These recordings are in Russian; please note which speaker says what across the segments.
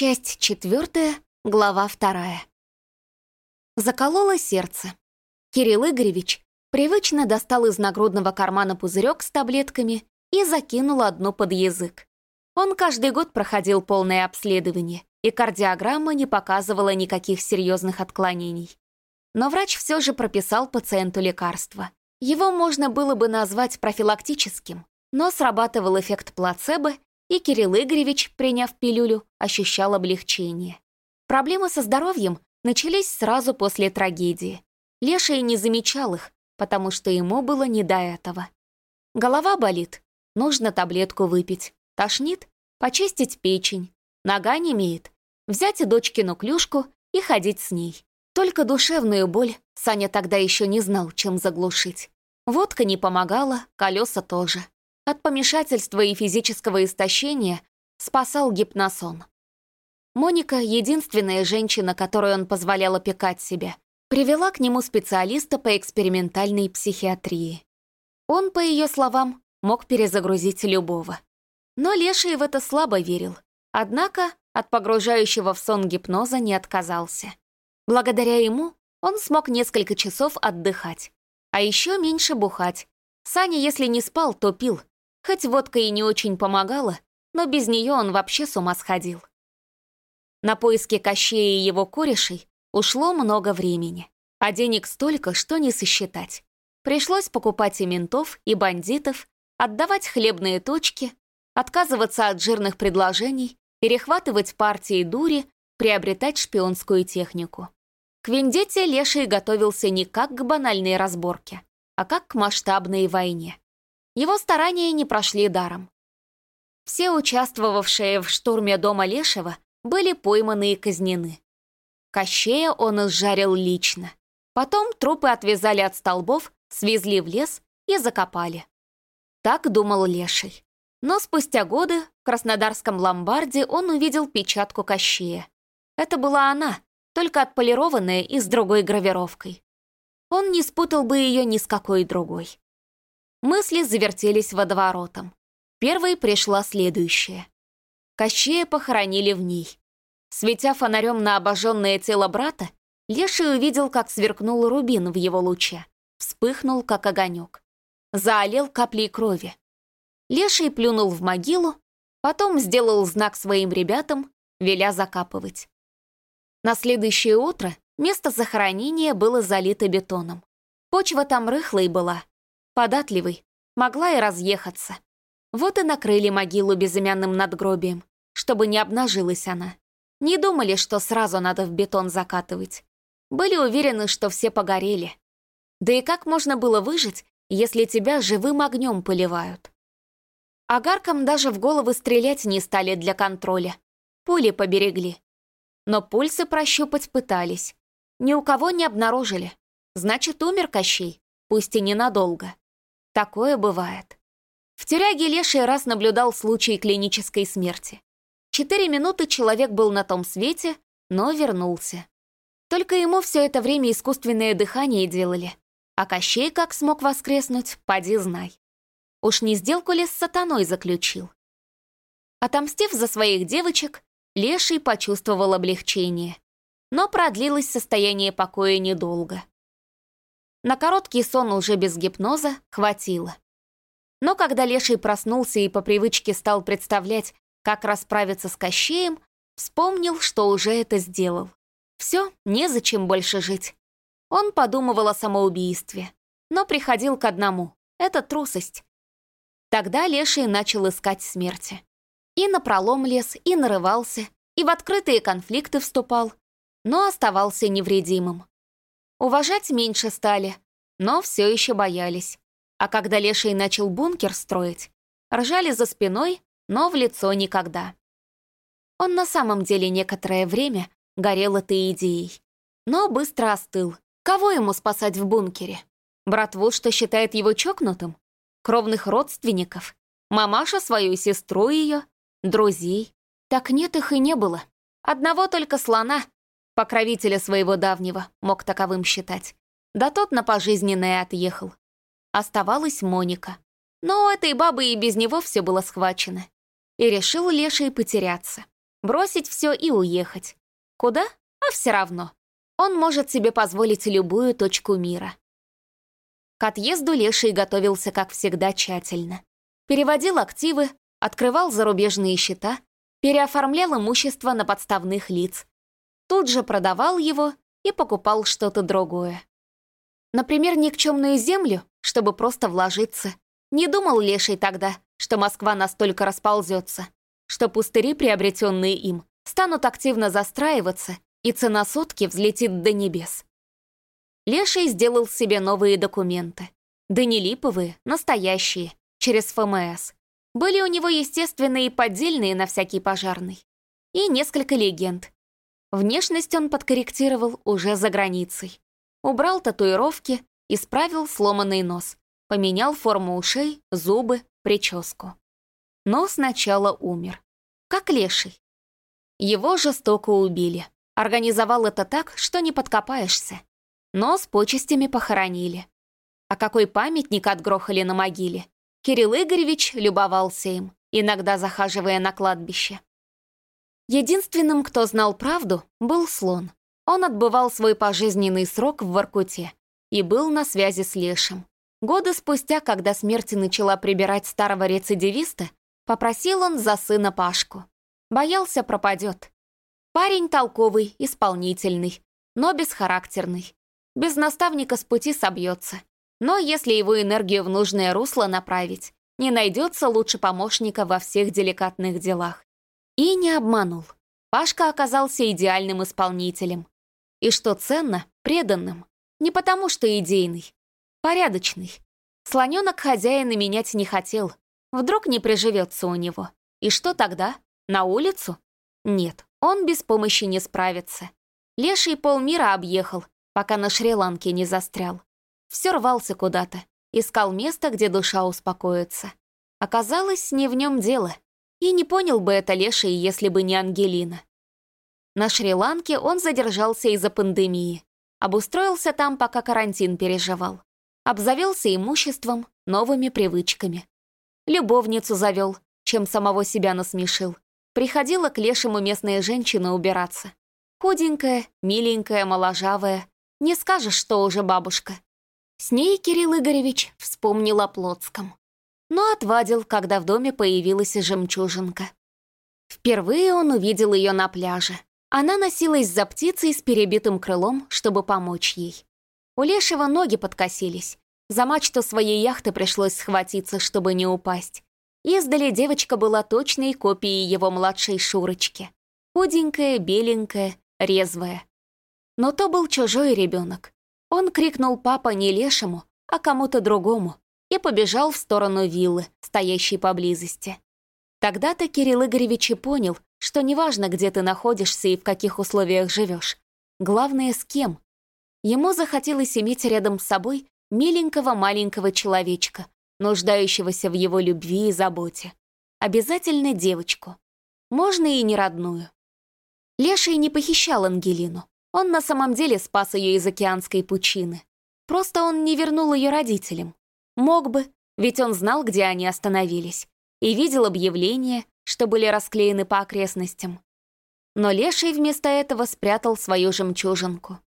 Speaker 1: Часть четвертая, глава вторая. Закололо сердце. Кирилл Игоревич привычно достал из нагрудного кармана пузырек с таблетками и закинул одну под язык. Он каждый год проходил полное обследование, и кардиограмма не показывала никаких серьезных отклонений. Но врач все же прописал пациенту лекарство. Его можно было бы назвать профилактическим, но срабатывал эффект плацебо, и Кирилл Игоревич, приняв пилюлю, ощущал облегчение. Проблемы со здоровьем начались сразу после трагедии. Леша не замечал их, потому что ему было не до этого. Голова болит, нужно таблетку выпить. Тошнит, почистить печень. Нога не имеет, взять и дочкину клюшку и ходить с ней. Только душевную боль Саня тогда еще не знал, чем заглушить. Водка не помогала, колеса тоже. От помешательства и физического истощения спасал гипносон. Моника, единственная женщина, которой он позволял опекать себя, привела к нему специалиста по экспериментальной психиатрии. Он, по ее словам, мог перезагрузить любого. Но Леший в это слабо верил. Однако от погружающего в сон гипноза не отказался. Благодаря ему он смог несколько часов отдыхать. А еще меньше бухать. Саня, если не спал, то пил, Хоть водка и не очень помогала, но без нее он вообще с ума сходил. На поиски Кощея и его корешей ушло много времени, а денег столько, что не сосчитать. Пришлось покупать и ментов, и бандитов, отдавать хлебные точки, отказываться от жирных предложений, перехватывать партии дури, приобретать шпионскую технику. К Вендетте Леший готовился не как к банальной разборке, а как к масштабной войне. Его старания не прошли даром. Все участвовавшие в штурме дома Лешего были пойманы и казнены. Кощея он изжарил лично. Потом трупы отвязали от столбов, свезли в лес и закопали. Так думал Леший. Но спустя годы в Краснодарском ломбарде он увидел печатку Кощея. Это была она, только отполированная и с другой гравировкой. Он не спутал бы ее ни с какой другой. Мысли завертелись водоворотом. Первой пришла следующая. Кощея похоронили в ней. Светя фонарем на обожженное тело брата, Леший увидел, как сверкнул рубин в его луче. Вспыхнул, как огонек. Заолел каплей крови. Леший плюнул в могилу, потом сделал знак своим ребятам, веля закапывать. На следующее утро место захоронения было залито бетоном. Почва там рыхлой была, податливый, могла и разъехаться. Вот и накрыли могилу безымянным надгробием, чтобы не обнажилась она. Не думали, что сразу надо в бетон закатывать. Были уверены, что все погорели. Да и как можно было выжить, если тебя живым огнем поливают? Агаркам даже в головы стрелять не стали для контроля. Пули поберегли. Но пульсы прощупать пытались. Ни у кого не обнаружили. Значит, умер Кощей, пусть и ненадолго. Такое бывает. В тюряге Леший раз наблюдал случай клинической смерти. Четыре минуты человек был на том свете, но вернулся. Только ему все это время искусственное дыхание делали. А Кощей как смог воскреснуть, поди знай. Уж не сделку ли с сатаной заключил? Отомстив за своих девочек, Леший почувствовал облегчение. Но продлилось состояние покоя недолго. На короткий сон уже без гипноза хватило. Но когда Леший проснулся и по привычке стал представлять, как расправиться с Кощеем, вспомнил, что уже это сделал. Все, незачем больше жить. Он подумывал о самоубийстве, но приходил к одному — это трусость. Тогда Леший начал искать смерти. И напролом лез, и нарывался, и в открытые конфликты вступал, но оставался невредимым. Уважать меньше стали, но все еще боялись. А когда Леший начал бункер строить, ржали за спиной, но в лицо никогда. Он на самом деле некоторое время горел этой идеей, но быстро остыл. Кого ему спасать в бункере? Братву, что считает его чокнутым? Кровных родственников? Мамаша свою сестру ее? Друзей? Так нет их и не было. Одного только слона, покровителя своего давнего, мог таковым считать. Да тот на пожизненное отъехал. Оставалась Моника. Но у этой бабы и без него все было схвачено. И решил Леший потеряться. бросить все и уехать. Куда? А все равно. Он может себе позволить любую точку мира. К отъезду Леший готовился, как всегда, тщательно. Переводил активы, открывал зарубежные счета, переоформлял имущество на подставных лиц. Тут же продавал его и покупал что-то другое. Например, никчемную землю, чтобы просто вложиться. Не думал Леший тогда, что Москва настолько расползется, что пустыри, приобретенные им, станут активно застраиваться, и цена сотки взлетит до небес. Леший сделал себе новые документы. Да не липовые, настоящие, через ФМС. Были у него, естественно, и поддельные на всякий пожарный. И несколько легенд. Внешность он подкорректировал уже за границей. Убрал татуировки, исправил сломанный нос, поменял форму ушей, зубы, прическу. Но сначала умер. Как леший. Его жестоко убили. Организовал это так, что не подкопаешься. Но с почестями похоронили. А какой памятник отгрохали на могиле? Кирилл Игоревич любовался им, иногда захаживая на кладбище. Единственным, кто знал правду, был слон. Он отбывал свой пожизненный срок в Воркуте и был на связи с Лешим. Годы спустя, когда смерть начала прибирать старого рецидивиста, попросил он за сына Пашку. Боялся пропадет. Парень толковый, исполнительный, но бесхарактерный. Без наставника с пути собьется. Но если его энергию в нужное русло направить, не найдется лучше помощника во всех деликатных делах. И не обманул. Пашка оказался идеальным исполнителем. И что ценно, преданным. Не потому что идейный. Порядочный. Слоненок хозяина менять не хотел. Вдруг не приживется у него. И что тогда? На улицу? Нет, он без помощи не справится. Леший полмира объехал, пока на Шри-Ланке не застрял. Все рвался куда-то, искал место, где душа успокоится. Оказалось, не в нем дело. И не понял бы это Леший, если бы не Ангелина. На Шри-Ланке он задержался из-за пандемии. Обустроился там, пока карантин переживал. Обзавелся имуществом, новыми привычками. Любовницу завел, чем самого себя насмешил. Приходила к лешему местная женщина убираться. Худенькая, миленькая, моложавая, не скажешь, что уже бабушка. С ней Кирилл Игоревич вспомнил о Плотском. Но отвадил, когда в доме появилась жемчужинка. Впервые он увидел ее на пляже. Она носилась за птицей с перебитым крылом, чтобы помочь ей. У Лешего ноги подкосились. За мачту своей яхты пришлось схватиться, чтобы не упасть. Издали девочка была точной копией его младшей Шурочки. Худенькая, беленькая, резвая. Но то был чужой ребенок. Он крикнул папа не лешему, а кому-то другому, и побежал в сторону виллы, стоящей поблизости. Тогда-то Кирилл Игоревич и понял, что неважно, где ты находишься и в каких условиях живешь. Главное, с кем. Ему захотелось иметь рядом с собой миленького маленького человечка, нуждающегося в его любви и заботе. Обязательно девочку. Можно и не родную. Леший не похищал Ангелину. Он на самом деле спас ее из океанской пучины. Просто он не вернул ее родителям. Мог бы, ведь он знал, где они остановились, и видел объявления, что были расклеены по окрестностям. Но Леший вместо этого спрятал свою жемчужинку.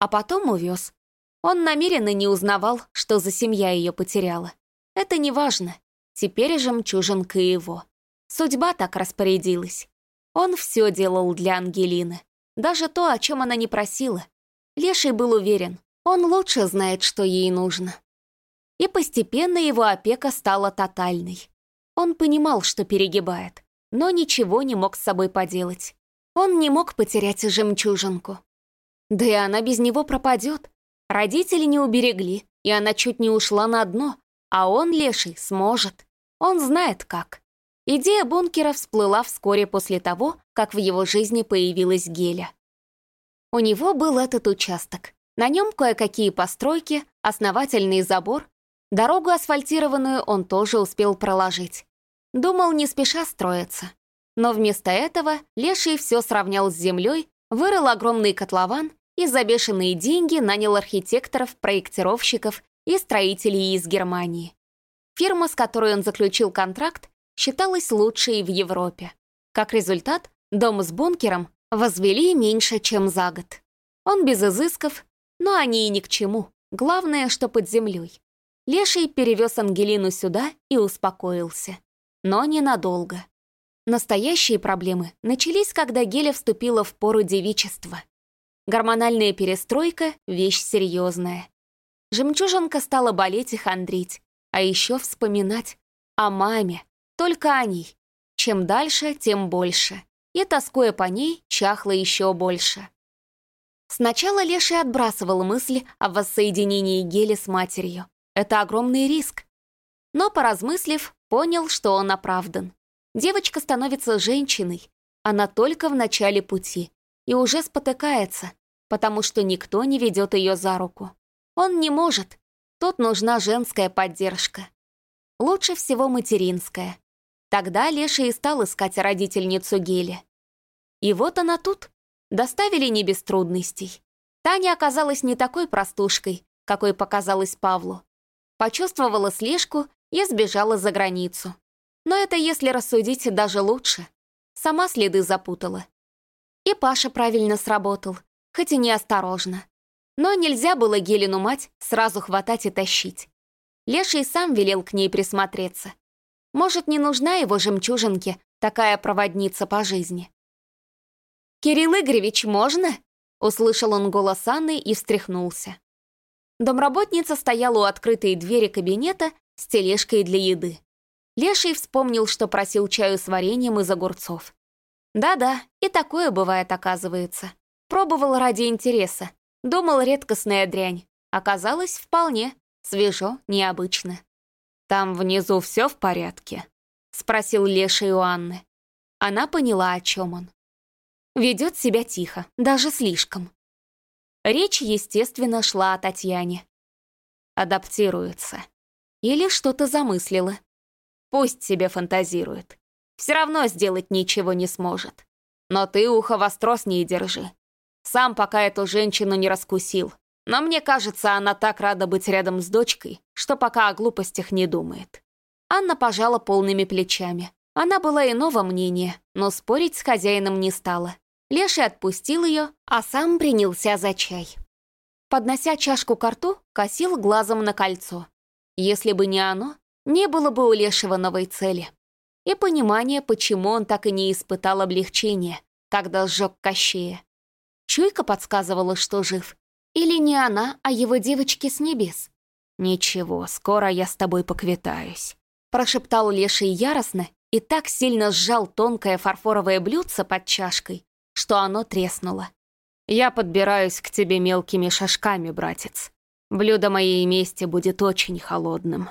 Speaker 1: А потом увез. Он намеренно не узнавал, что за семья ее потеряла. Это не важно. Теперь жемчужинка его. Судьба так распорядилась. Он все делал для Ангелины. Даже то, о чем она не просила. Леший был уверен, он лучше знает, что ей нужно. И постепенно его опека стала тотальной. Он понимал, что перегибает, но ничего не мог с собой поделать. Он не мог потерять жемчужинку. Да и она без него пропадет. Родители не уберегли, и она чуть не ушла на дно, а он, леший, сможет. Он знает как. Идея бункера всплыла вскоре после того, как в его жизни появилась Геля. У него был этот участок. На нем кое-какие постройки, основательный забор. Дорогу асфальтированную он тоже успел проложить. Думал, не спеша строиться. Но вместо этого Леший все сравнял с землей, вырыл огромный котлован и за бешеные деньги нанял архитекторов, проектировщиков и строителей из Германии. Фирма, с которой он заключил контракт, считалась лучшей в Европе. Как результат, Дом с бункером возвели меньше, чем за год. Он без изысков, но они и ни к чему. Главное, что под землей. Леший перевез Ангелину сюда и успокоился. Но ненадолго. Настоящие проблемы начались, когда Геля вступила в пору девичества. Гормональная перестройка — вещь серьезная. Жемчужинка стала болеть и хандрить, а еще вспоминать о маме, только о ней. Чем дальше, тем больше и, тоскуя по ней, чахла еще больше. Сначала Леший отбрасывал мысли о воссоединении Гели с матерью. Это огромный риск. Но, поразмыслив, понял, что он оправдан. Девочка становится женщиной. Она только в начале пути и уже спотыкается, потому что никто не ведет ее за руку. Он не может. Тут нужна женская поддержка. Лучше всего материнская. Тогда Леша и стал искать родительницу Гели. И вот она тут. Доставили не без трудностей. Таня оказалась не такой простушкой, какой показалась Павлу. Почувствовала слежку и сбежала за границу. Но это, если рассудить, даже лучше. Сама следы запутала. И Паша правильно сработал, хоть и неосторожно. Но нельзя было Гелину мать сразу хватать и тащить. Леший сам велел к ней присмотреться. Может, не нужна его жемчужинке такая проводница по жизни. «Кирилл Игоревич, можно?» Услышал он голос Анны и встряхнулся. Домработница стояла у открытой двери кабинета с тележкой для еды. Леший вспомнил, что просил чаю с вареньем из огурцов. Да-да, и такое бывает, оказывается. Пробовал ради интереса. Думал, редкостная дрянь. Оказалось, вполне. Свежо, необычно. «Там внизу все в порядке?» — спросил Леша у Анны. Она поняла, о чем он. Ведет себя тихо, даже слишком. Речь, естественно, шла о Татьяне. Адаптируется. Или что-то замыслила. Пусть себе фантазирует. Все равно сделать ничего не сможет. Но ты ухо востро с ней держи. Сам пока эту женщину не раскусил. Но мне кажется, она так рада быть рядом с дочкой, что пока о глупостях не думает. Анна пожала полными плечами. Она была иного мнения, но спорить с хозяином не стала. Леший отпустил ее, а сам принялся за чай. Поднося чашку к рту, косил глазом на кольцо. Если бы не оно, не было бы у Лешего новой цели. И понимание, почему он так и не испытал облегчения, когда сжег Кощея. Чуйка подсказывала, что жив, или не она, а его девочки с небес? «Ничего, скоро я с тобой поквитаюсь», — прошептал Леший яростно и так сильно сжал тонкое фарфоровое блюдце под чашкой, что оно треснуло. «Я подбираюсь к тебе мелкими шажками, братец. Блюдо моей мести будет очень холодным».